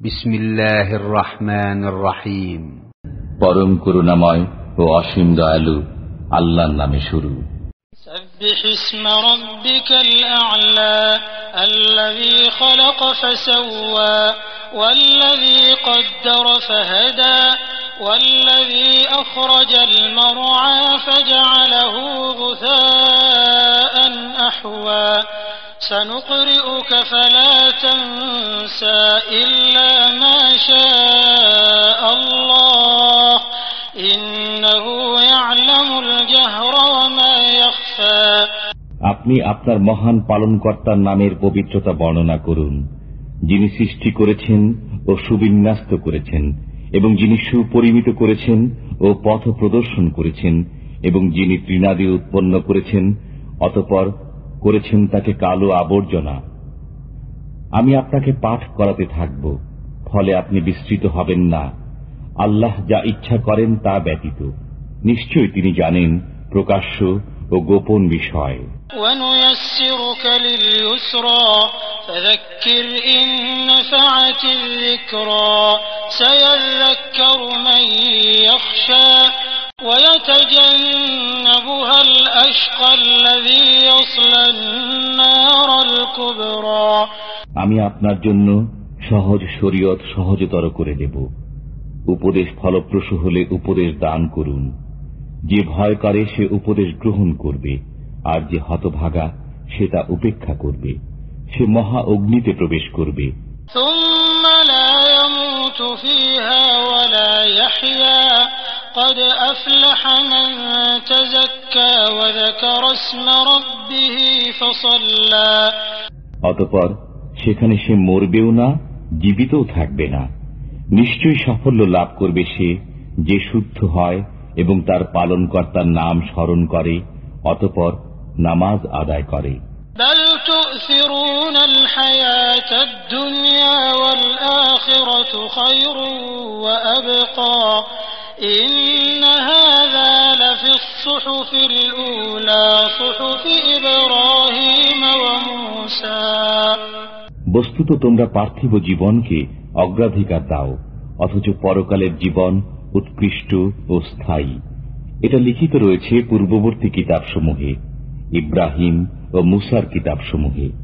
بسم الله الرحمن الرحيم পরম করুণাময় ও অসীম দয়ালু আল্লাহর নামে শুরু سبح اسم ربك الأعلى الذي خلق فسوى والذي قدر فهدى والذي أخرج المرعى فجعله غثاء أحوى سنقرئك فلا تنسى إلا ما شاء الله إنه يعلم الجهر وما يخفى আপনি আপনার মহান পালনকর্তার নামের পবিত্রতা বর্ণনা করুন যিনি সৃষ্টি করেছেন ও সুবিন্যস্ত করেছেন এবং যিনি সুপরিমিত করেছেন ও পথ প্রদর্শন করেছেন এবং যিনি তৃণাদি উৎপন্ন করেছেন অতপর করেছেন তাকে কালো আবর্জনা আমি আপনাকে পাঠ করাতে থাকব ফলে আপনি বিস্তৃত হবেন না আল্লাহ যা ইচ্ছা করেন তা ব্যতীত নিশ্চয়ই তিনি জানেন প্রকাশ্য ও গোপন বিষয় ونيسرك لليسرى فذكر إن نفعت الذكرى سيذكر من يخشى ويتجنبها الأشقى الذي يصلى النار الكبرى আমি আপনার জন্য সহজ শরীয়ত সহজতর করে দেব উপদেশ ফলপ্রসূ হলে উপদেশ দান করুন যে ভয় করে সে উপদেশ গ্রহণ করবে আর যে হতভাগা সে তা উপেক্ষা করবে সে মহা অগ্নিতে প্রবেশ করবে ثم لا يموت فيها ولا يحيا قد أفلح من تزكى وذكر اسم ربه فصلى অতপর সেখানে সে মরবেও না জীবিতও থাকবে না নিশ্চয়ই সাফল্য লাভ করবে সে যে শুদ্ধ হয় এবং তার পালনকর্তার নাম স্মরণ করে অতপর নামাজ আদায় করে بل تؤثرون الحياة الدنيا والآخرة خير وأبقى إن هذا لفي الصحف الأولى صحف إبراهيم وموسى বস্তুত তোমরা পার্থিব জীবনকে অগ্রাধিকার দাও অথচ পরকালের জীবন উৎকৃষ্ট ও স্থায়ী এটা লিখিত রয়েছে পূর্ববর্তী কিতাবসমূহে ইব্রাহিম ও মুসার কিতাবসমূহে